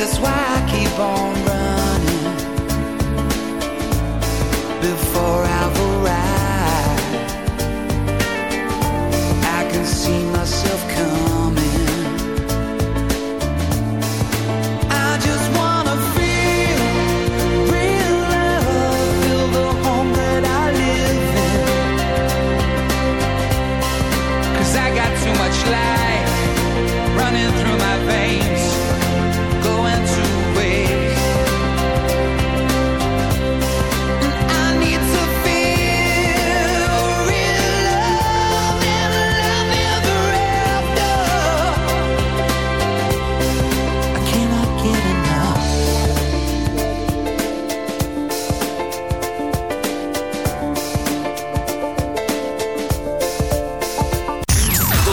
That's why I keep on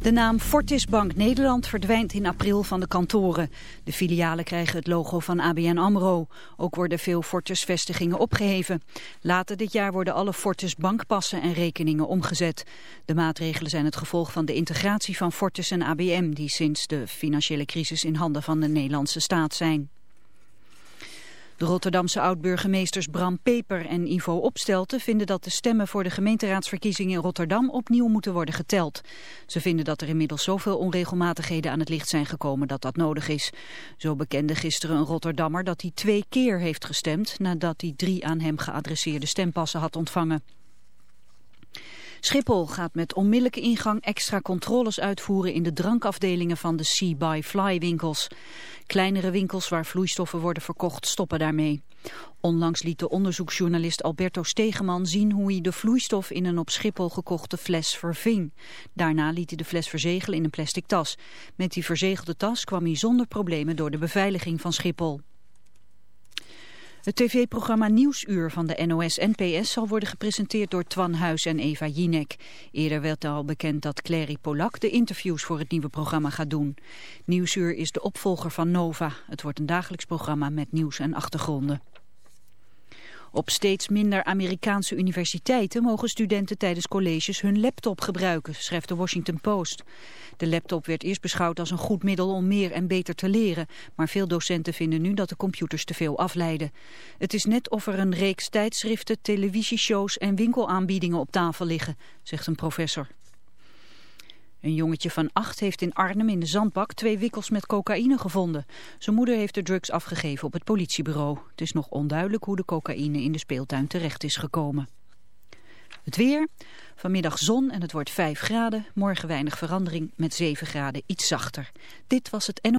De naam Fortis Bank Nederland verdwijnt in april van de kantoren. De filialen krijgen het logo van ABN AMRO. Ook worden veel Fortis-vestigingen opgeheven. Later dit jaar worden alle Fortis bankpassen en rekeningen omgezet. De maatregelen zijn het gevolg van de integratie van Fortis en ABM... die sinds de financiële crisis in handen van de Nederlandse staat zijn. De Rotterdamse oud-burgemeesters Bram Peper en Ivo Opstelten vinden dat de stemmen voor de gemeenteraadsverkiezingen in Rotterdam opnieuw moeten worden geteld. Ze vinden dat er inmiddels zoveel onregelmatigheden aan het licht zijn gekomen dat dat nodig is. Zo bekende gisteren een Rotterdammer dat hij twee keer heeft gestemd nadat hij drie aan hem geadresseerde stempassen had ontvangen. Schiphol gaat met onmiddellijke ingang extra controles uitvoeren in de drankafdelingen van de See by Fly winkels. Kleinere winkels waar vloeistoffen worden verkocht stoppen daarmee. Onlangs liet de onderzoeksjournalist Alberto Stegeman zien hoe hij de vloeistof in een op Schiphol gekochte fles verving. Daarna liet hij de fles verzegelen in een plastic tas. Met die verzegelde tas kwam hij zonder problemen door de beveiliging van Schiphol. Het tv-programma Nieuwsuur van de NOS-NPS zal worden gepresenteerd door Twan Huis en Eva Jinek. Eerder werd al bekend dat Clary Polak de interviews voor het nieuwe programma gaat doen. Nieuwsuur is de opvolger van Nova. Het wordt een dagelijks programma met nieuws en achtergronden. Op steeds minder Amerikaanse universiteiten mogen studenten tijdens colleges hun laptop gebruiken, schrijft de Washington Post. De laptop werd eerst beschouwd als een goed middel om meer en beter te leren, maar veel docenten vinden nu dat de computers te veel afleiden. Het is net of er een reeks tijdschriften, televisieshows en winkelaanbiedingen op tafel liggen, zegt een professor. Een jongetje van acht heeft in Arnhem in de zandbak twee wikkels met cocaïne gevonden. Zijn moeder heeft de drugs afgegeven op het politiebureau. Het is nog onduidelijk hoe de cocaïne in de speeltuin terecht is gekomen. Het weer. Vanmiddag zon en het wordt 5 graden. Morgen weinig verandering met 7 graden iets zachter. Dit was het NO.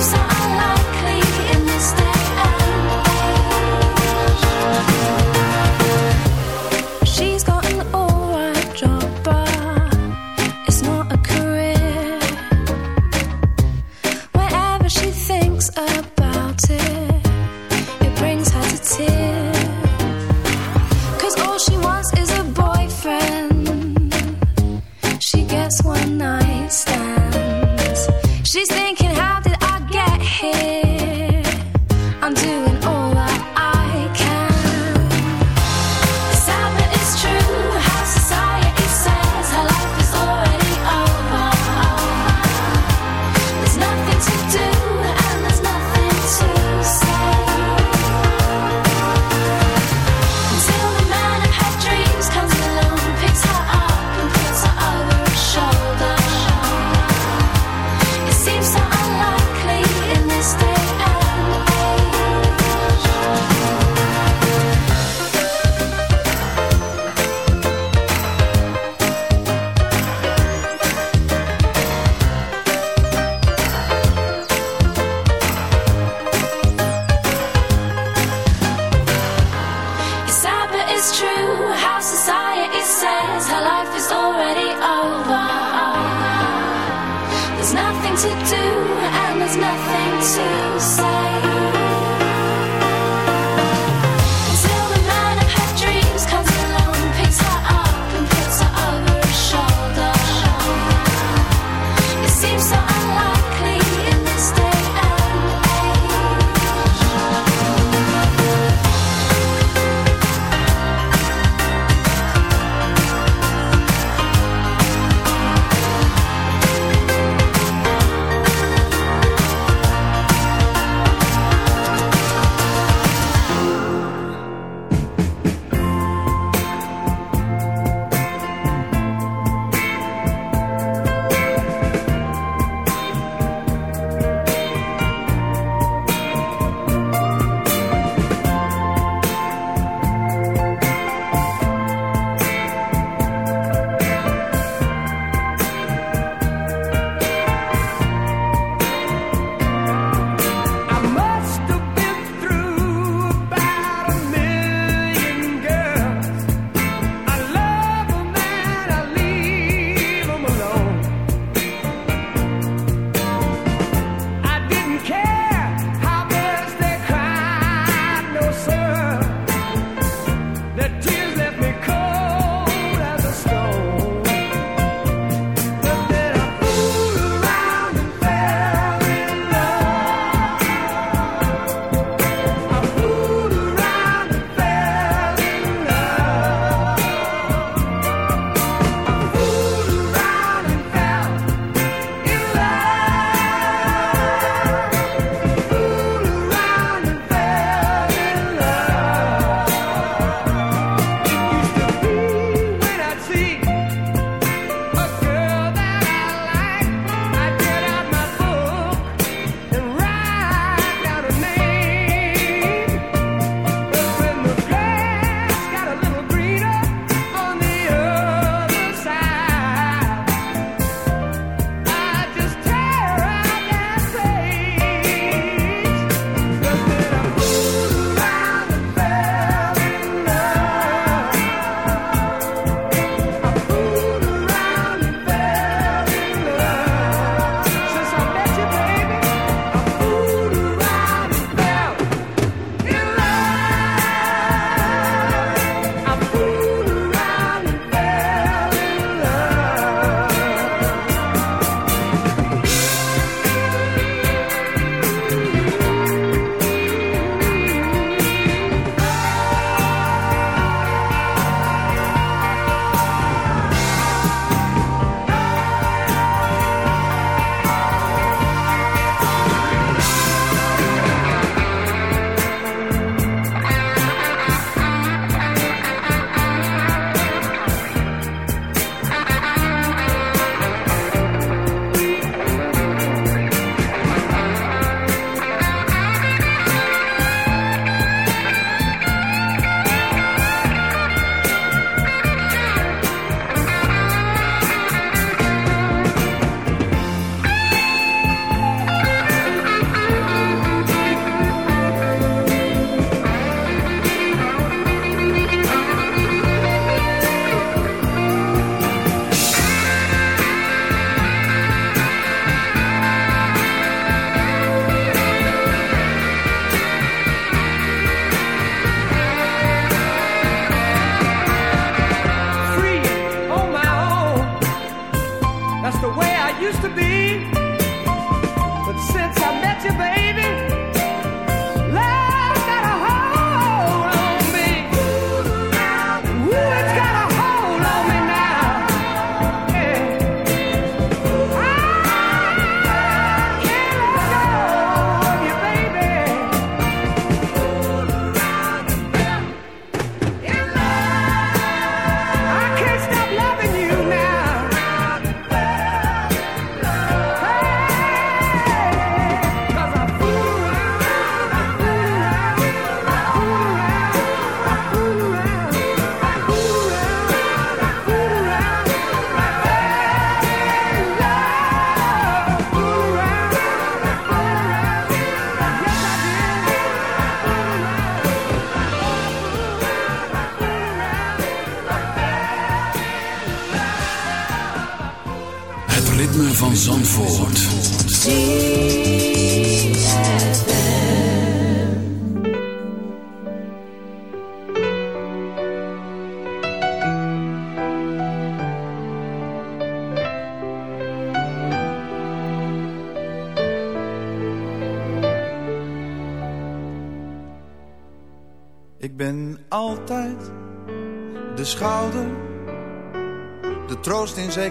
lives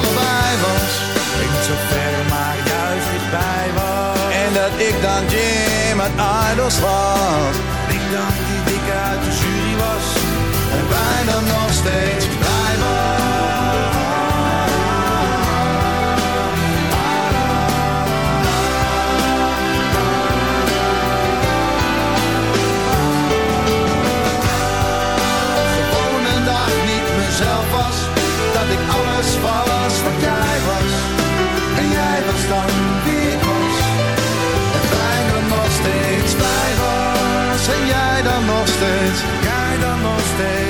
allebei was. Ik niet zo ver, maar juist dichtbij was. En dat ik dan Jim uit Idols was. Ik dan die dikke uit de jury was. En bijna nog steeds dan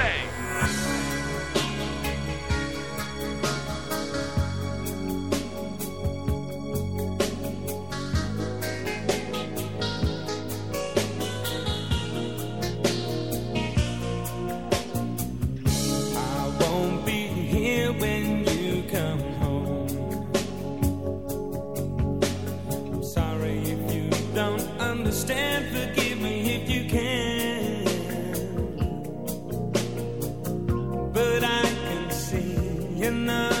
dinner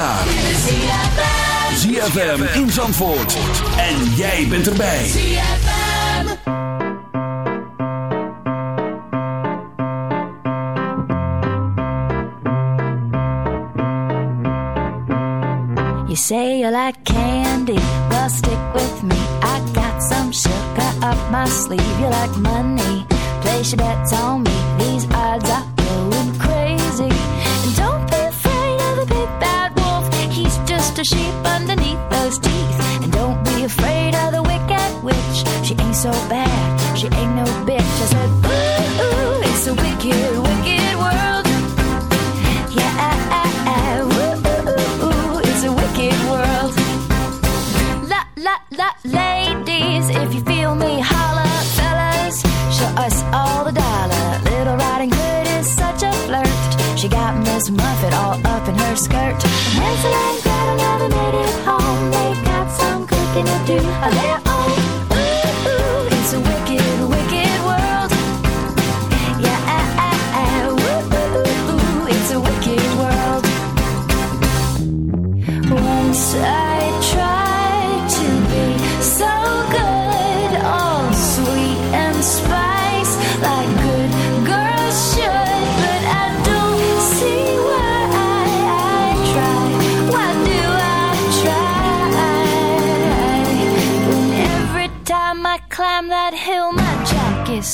Jaar. ZFM in Zandvoort. En jij bent erbij. ZFM. You say you like candy, well stick with me. I got some sugar up my sleeve. You like money, place your bets on me. These odds are a sheep underneath those teeth. And don't be afraid of the wicked witch. She ain't so bad, she ain't no bitch. I said, ooh, ooh it's a wicked, wicked world. Yeah, I'm a wicked world. La la la, ladies, if you feel me, holla, fellas, show us all the dollar. Little Riding Hood is such a flirt. She got Miss Muffet all up in her skirt. Hansel and made it home. They got some cooking to do of